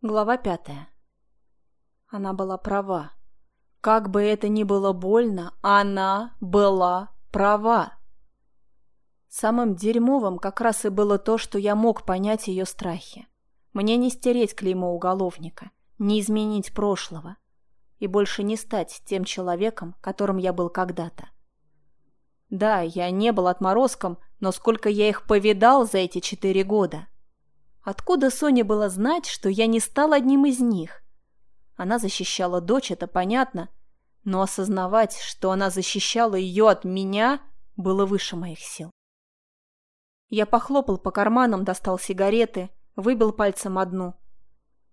Глава пятая. Она была права. Как бы это ни было больно, она была права. Самым дерьмовым как раз и было то, что я мог понять ее страхи. Мне не стереть клеймо уголовника, не изменить прошлого и больше не стать тем человеком, которым я был когда-то. Да, я не был отморозком, но сколько я их повидал за эти четыре года – Откуда Соне было знать, что я не стал одним из них? Она защищала дочь, это понятно, но осознавать, что она защищала ее от меня, было выше моих сил. Я похлопал по карманам, достал сигареты, выбил пальцем одну.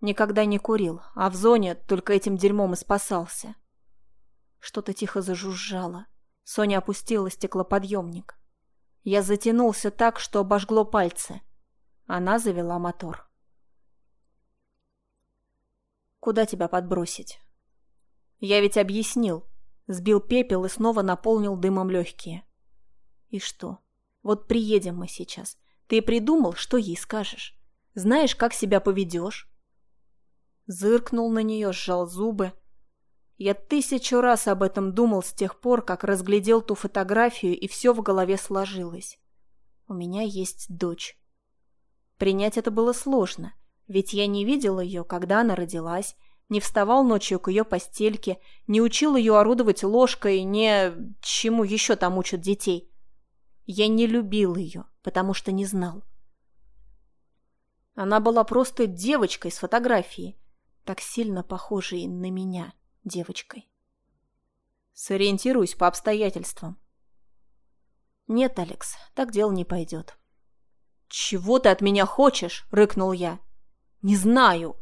Никогда не курил, а в зоне только этим дерьмом и спасался. Что-то тихо зажужжало. Соня опустила стеклоподъемник. Я затянулся так, что обожгло пальцы. Она завела мотор. «Куда тебя подбросить?» «Я ведь объяснил». Сбил пепел и снова наполнил дымом легкие. «И что? Вот приедем мы сейчас. Ты придумал, что ей скажешь? Знаешь, как себя поведешь?» Зыркнул на нее, сжал зубы. Я тысячу раз об этом думал с тех пор, как разглядел ту фотографию, и все в голове сложилось. У меня есть дочь. Принять это было сложно, ведь я не видел ее, когда она родилась, не вставал ночью к ее постельке, не учил ее орудовать ложкой, не... чему еще там учат детей. Я не любил ее, потому что не знал. Она была просто девочкой с фотографии, так сильно похожей на меня девочкой. Сориентируюсь по обстоятельствам. Нет, Алекс, так дело не пойдет. «Чего ты от меня хочешь?» – рыкнул я. «Не знаю».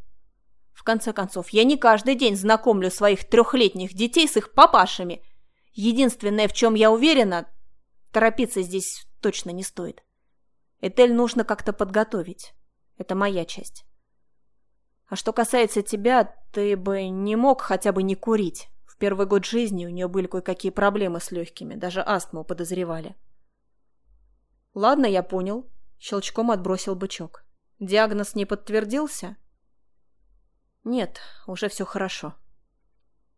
В конце концов, я не каждый день знакомлю своих трехлетних детей с их папашами. Единственное, в чем я уверена, торопиться здесь точно не стоит. Этель нужно как-то подготовить. Это моя часть. А что касается тебя, ты бы не мог хотя бы не курить. В первый год жизни у нее были кое-какие проблемы с легкими, даже астму подозревали. Ладно, я понял. Щелчком отбросил бычок. Диагноз не подтвердился? Нет, уже все хорошо.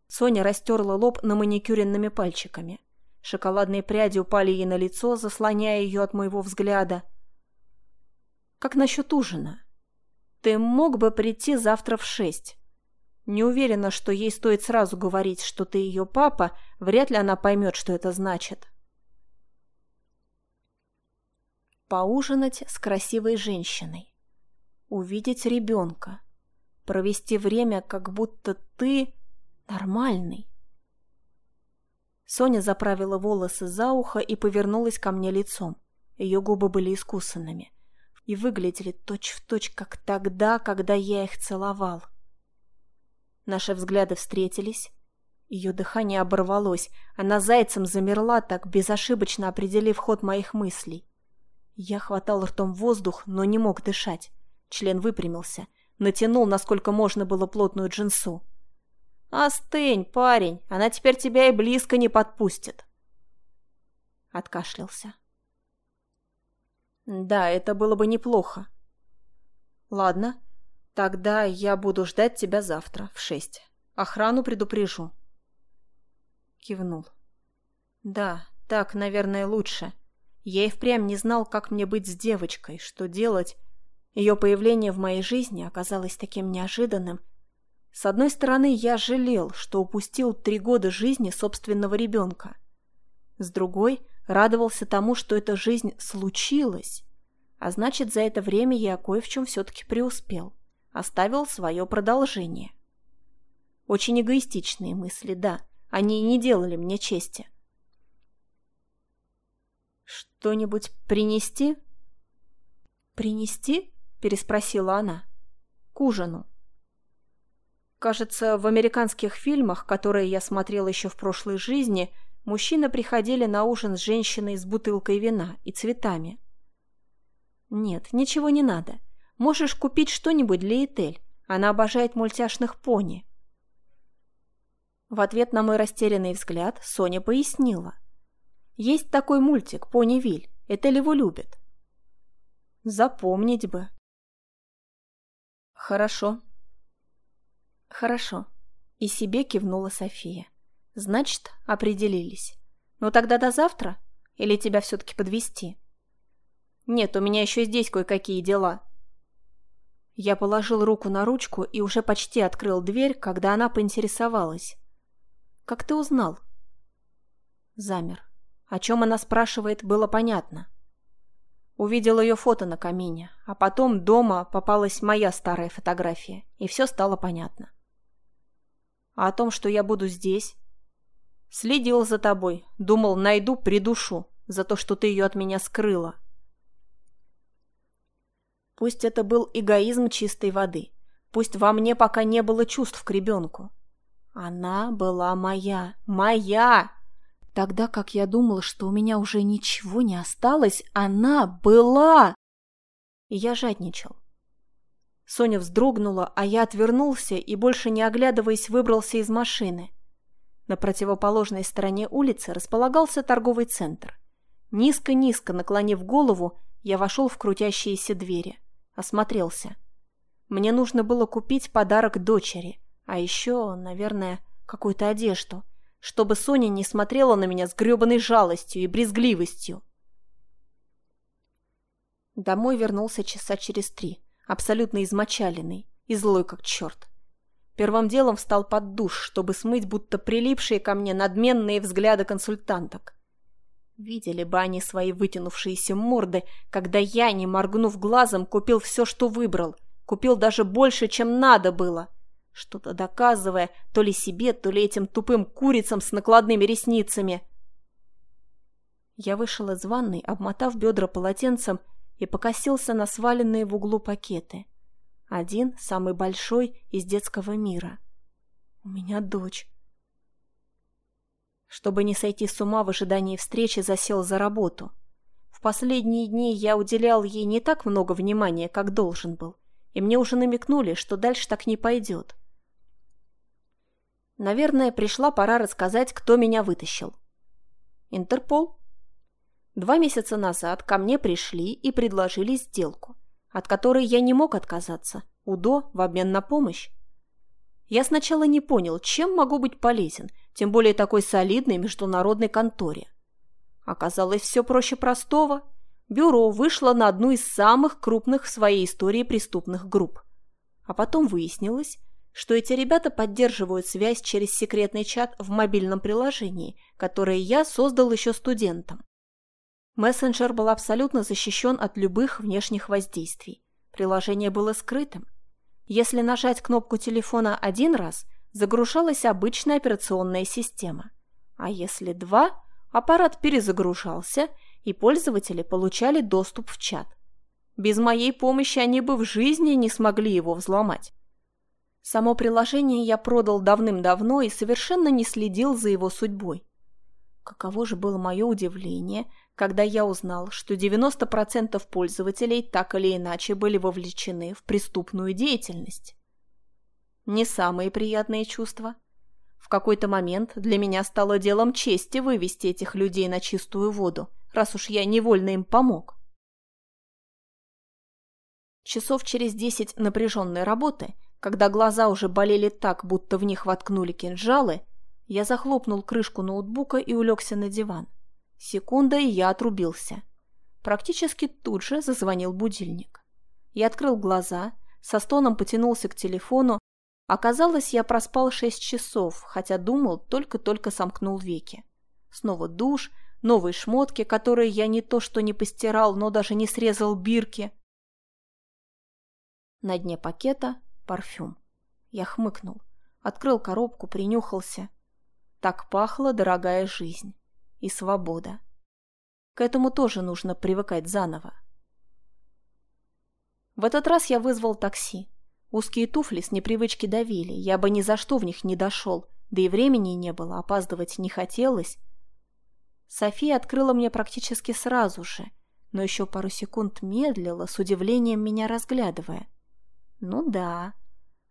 Соня растерла лоб на маникюренными пальчиками. Шоколадные пряди упали ей на лицо, заслоняя ее от моего взгляда. «Как насчет ужина? Ты мог бы прийти завтра в шесть?» Не уверена, что ей стоит сразу говорить, что ты ее папа, вряд ли она поймет, что это значит. Поужинать с красивой женщиной, увидеть ребенка, провести время, как будто ты нормальный. Соня заправила волосы за ухо и повернулась ко мне лицом. Ее губы были искусанными и выглядели точь-в-точь, точь, как тогда, когда я их целовал. Наши взгляды встретились. Ее дыхание оборвалось. Она зайцем замерла, так безошибочно определив ход моих мыслей. Я хватал ртом воздух, но не мог дышать. Член выпрямился, натянул, насколько можно было, плотную джинсу. «Остынь, парень, она теперь тебя и близко не подпустит!» Откашлялся. «Да, это было бы неплохо. Ладно, тогда я буду ждать тебя завтра в шесть. Охрану предупрежу». Кивнул. «Да, так, наверное, лучше». Я и впрямь не знал, как мне быть с девочкой, что делать. Ее появление в моей жизни оказалось таким неожиданным. С одной стороны, я жалел, что упустил три года жизни собственного ребенка. С другой, радовался тому, что эта жизнь случилась. А значит, за это время я кое в чем все-таки преуспел. Оставил свое продолжение. Очень эгоистичные мысли, да. Они не делали мне чести. «Что-нибудь принести?» «Принести?» – переспросила она. «К ужину». Кажется, в американских фильмах, которые я смотрела еще в прошлой жизни, мужчины приходили на ужин с женщиной с бутылкой вина и цветами. «Нет, ничего не надо. Можешь купить что-нибудь для Этель. Она обожает мультяшных пони». В ответ на мой растерянный взгляд Соня пояснила. Есть такой мультик «Пони Виль». Это его любят. Запомнить бы. Хорошо. Хорошо. И себе кивнула София. Значит, определились. Ну тогда до завтра? Или тебя все-таки подвести? Нет, у меня еще здесь кое-какие дела. Я положил руку на ручку и уже почти открыл дверь, когда она поинтересовалась. «Как ты узнал?» Замер. О чем она спрашивает, было понятно. Увидел ее фото на камине, а потом дома попалась моя старая фотография, и все стало понятно. А о том, что я буду здесь? Следил за тобой, думал, найду, придушу, за то, что ты ее от меня скрыла. Пусть это был эгоизм чистой воды, пусть во мне пока не было чувств к ребенку. Она была моя, моя! Тогда как я думала, что у меня уже ничего не осталось, она была! И я жадничал. Соня вздрогнула, а я отвернулся и, больше не оглядываясь, выбрался из машины. На противоположной стороне улицы располагался торговый центр. Низко-низко наклонив голову, я вошел в крутящиеся двери. Осмотрелся. Мне нужно было купить подарок дочери, а еще, наверное, какую-то одежду – чтобы Соня не смотрела на меня с гребаной жалостью и брезгливостью. Домой вернулся часа через три, абсолютно измочаленный и злой как черт. Первым делом встал под душ, чтобы смыть будто прилипшие ко мне надменные взгляды консультанток. Видели бы они свои вытянувшиеся морды, когда я, не моргнув глазом, купил все, что выбрал. Купил даже больше, чем надо было что-то доказывая то ли себе, то ли этим тупым курицам с накладными ресницами. Я вышел из ванной, обмотав бедра полотенцем и покосился на сваленные в углу пакеты. Один, самый большой, из детского мира. У меня дочь. Чтобы не сойти с ума в ожидании встречи, засел за работу. В последние дни я уделял ей не так много внимания, как должен был, и мне уже намекнули, что дальше так не пойдет. Наверное, пришла пора рассказать, кто меня вытащил. Интерпол. Два месяца назад ко мне пришли и предложили сделку, от которой я не мог отказаться. УДО в обмен на помощь. Я сначала не понял, чем могу быть полезен, тем более такой солидной международной конторе. Оказалось, все проще простого. Бюро вышло на одну из самых крупных в своей истории преступных групп. А потом выяснилось, что эти ребята поддерживают связь через секретный чат в мобильном приложении, которое я создал еще студентом. Мессенджер был абсолютно защищен от любых внешних воздействий. Приложение было скрытым. Если нажать кнопку телефона один раз, загружалась обычная операционная система. А если два, аппарат перезагружался, и пользователи получали доступ в чат. Без моей помощи они бы в жизни не смогли его взломать. Само приложение я продал давным-давно и совершенно не следил за его судьбой. Каково же было мое удивление, когда я узнал, что 90% пользователей так или иначе были вовлечены в преступную деятельность. Не самые приятные чувства. В какой-то момент для меня стало делом чести вывести этих людей на чистую воду, раз уж я невольно им помог. Часов через десять напряженной работы когда глаза уже болели так, будто в них воткнули кинжалы, я захлопнул крышку ноутбука и улегся на диван. Секунда, и я отрубился. Практически тут же зазвонил будильник. Я открыл глаза, со стоном потянулся к телефону. Оказалось, я проспал шесть часов, хотя думал, только-только сомкнул веки. Снова душ, новые шмотки, которые я не то что не постирал, но даже не срезал бирки. На дне пакета парфюм. Я хмыкнул, открыл коробку, принюхался. Так пахла дорогая жизнь и свобода. К этому тоже нужно привыкать заново. В этот раз я вызвал такси. Узкие туфли с непривычки давили, я бы ни за что в них не дошел, да и времени не было, опаздывать не хотелось. София открыла мне практически сразу же, но еще пару секунд медлила, с удивлением меня разглядывая. Ну да,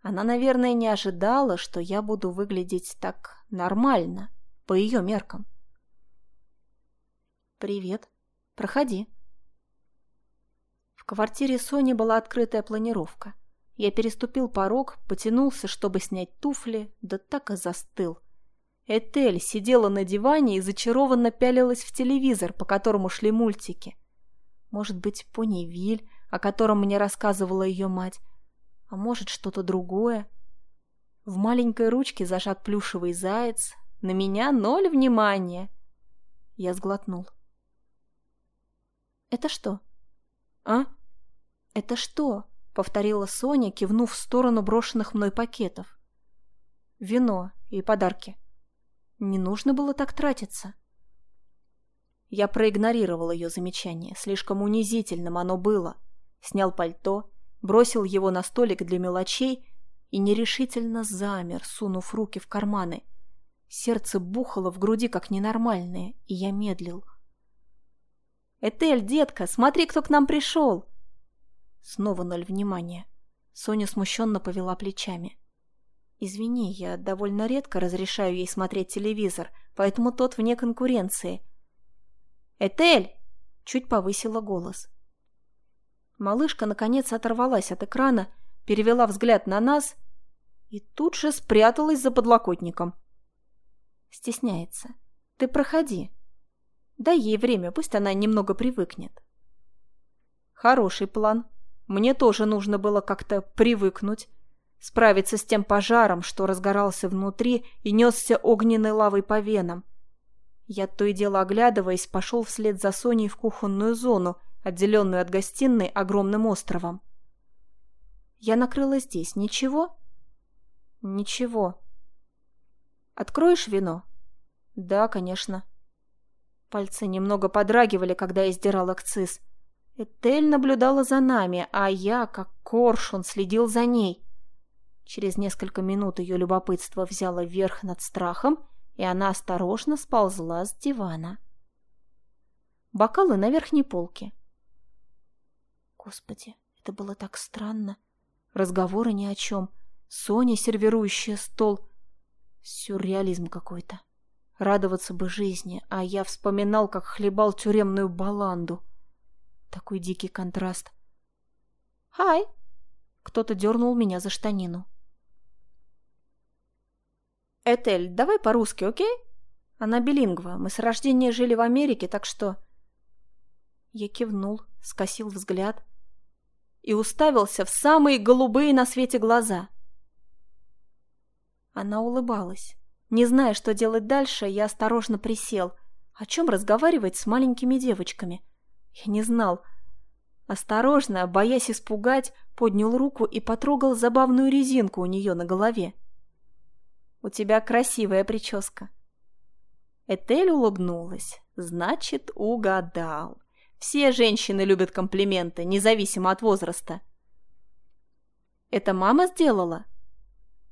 она, наверное, не ожидала, что я буду выглядеть так нормально, по ее меркам. «Привет. Проходи». В квартире Сони была открытая планировка. Я переступил порог, потянулся, чтобы снять туфли, да так и застыл. Этель сидела на диване и зачарованно пялилась в телевизор, по которому шли мультики. Может быть, пони Виль, о котором мне рассказывала ее мать, а может, что-то другое. В маленькой ручке зажат плюшевый заяц, на меня ноль внимания. Я сглотнул. «Это что?» «А?» «Это что?» — повторила Соня, кивнув в сторону брошенных мной пакетов. «Вино и подарки». Не нужно было так тратиться. Я проигнорировал ее замечание. Слишком унизительным оно было. Снял пальто, бросил его на столик для мелочей и нерешительно замер, сунув руки в карманы. Сердце бухало в груди, как ненормальное, и я медлил. «Этель, детка, смотри, кто к нам пришел!» Снова ноль внимания. Соня смущенно повела плечами. Извини, я довольно редко разрешаю ей смотреть телевизор, поэтому тот вне конкуренции. «Этель!» — чуть повысила голос. Малышка, наконец, оторвалась от экрана, перевела взгляд на нас и тут же спряталась за подлокотником. Стесняется. «Ты проходи. Дай ей время, пусть она немного привыкнет». Хороший план. Мне тоже нужно было как-то привыкнуть справиться с тем пожаром, что разгорался внутри и несся огненной лавой по венам. Я то и дело оглядываясь, пошел вслед за Соней в кухонную зону, отделенную от гостиной огромным островом. Я накрыла здесь. Ничего? Ничего. Откроешь вино? Да, конечно. Пальцы немного подрагивали, когда я сдирала акциз. Этель наблюдала за нами, а я, как коршун, следил за ней. Через несколько минут ее любопытство взяло верх над страхом, и она осторожно сползла с дивана. Бокалы на верхней полке. Господи, это было так странно. Разговоры ни о чем. Соня, сервирующая стол. Сюрреализм какой-то. Радоваться бы жизни, а я вспоминал, как хлебал тюремную баланду. Такой дикий контраст. «Хай!» Кто-то дернул меня за штанину. «Этель, давай по-русски, окей? Она билингва. Мы с рождения жили в Америке, так что...» Я кивнул, скосил взгляд и уставился в самые голубые на свете глаза. Она улыбалась. Не зная, что делать дальше, я осторожно присел. О чем разговаривать с маленькими девочками? Я не знал. Осторожно, боясь испугать, поднял руку и потрогал забавную резинку у нее на голове. У тебя красивая прическа». Этель улыбнулась. «Значит, угадал. Все женщины любят комплименты, независимо от возраста». «Это мама сделала?»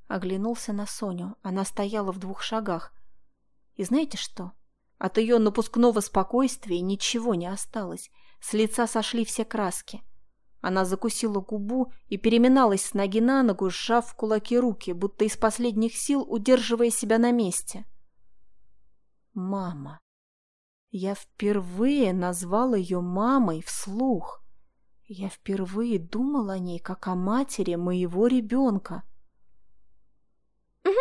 Оглянулся на Соню. Она стояла в двух шагах. И знаете что? От ее напускного спокойствия ничего не осталось. С лица сошли все краски. Она закусила губу и переминалась с ноги на ногу, сжав в кулаки руки, будто из последних сил удерживая себя на месте. «Мама». Я впервые назвал ее мамой вслух. Я впервые думал о ней, как о матери моего ребенка. «Угу».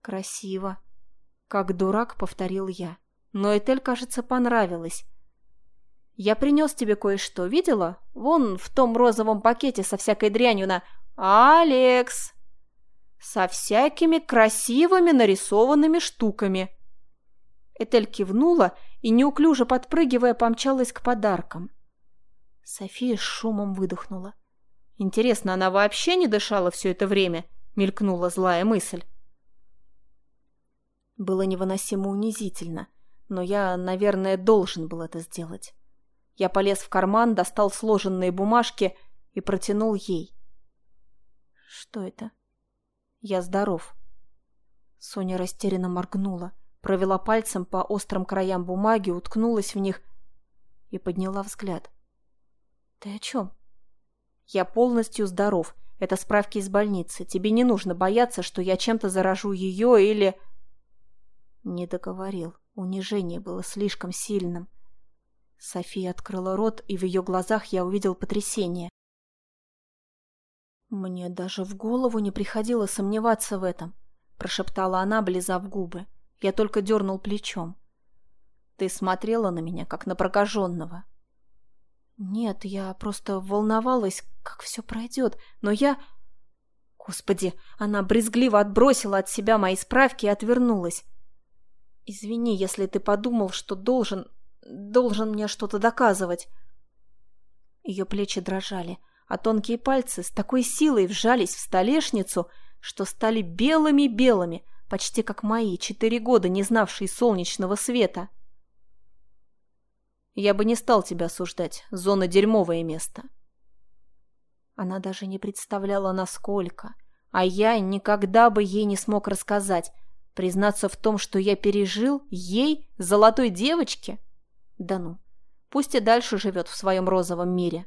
«Красиво», — как дурак повторил я. Но Этель, кажется, понравилось. Я принес тебе кое-что, видела? Вон в том розовом пакете со всякой дрянью на... Алекс! Со всякими красивыми нарисованными штуками. Этель кивнула и, неуклюже подпрыгивая, помчалась к подаркам. София с шумом выдохнула. Интересно, она вообще не дышала все это время? Мелькнула злая мысль. Было невыносимо унизительно, но я, наверное, должен был это сделать. Я полез в карман, достал сложенные бумажки и протянул ей. «Что это?» «Я здоров». Соня растерянно моргнула, провела пальцем по острым краям бумаги, уткнулась в них и подняла взгляд. «Ты о чем?» «Я полностью здоров. Это справки из больницы. Тебе не нужно бояться, что я чем-то заражу ее или...» Не договорил. Унижение было слишком сильным. София открыла рот, и в ее глазах я увидел потрясение. «Мне даже в голову не приходило сомневаться в этом», – прошептала она, облизав губы. Я только дернул плечом. «Ты смотрела на меня, как на прокаженного». «Нет, я просто волновалась, как все пройдет, но я...» Господи, она брезгливо отбросила от себя мои справки и отвернулась. «Извини, если ты подумал, что должен... должен мне что-то доказывать». Ее плечи дрожали, а тонкие пальцы с такой силой вжались в столешницу, что стали белыми-белыми, почти как мои, четыре года не знавшие солнечного света. «Я бы не стал тебя осуждать, зона дерьмовое место», она даже не представляла, насколько. А я никогда бы ей не смог рассказать. Признаться в том, что я пережил, ей, золотой девочке? Да ну, пусть и дальше живет в своем розовом мире.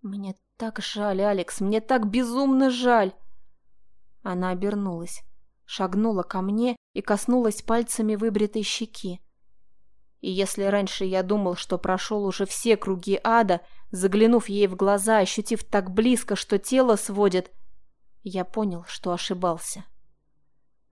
Мне так жаль, Алекс, мне так безумно жаль. Она обернулась, шагнула ко мне и коснулась пальцами выбритой щеки. И если раньше я думал, что прошел уже все круги ада, заглянув ей в глаза, ощутив так близко, что тело сводит, я понял, что ошибался.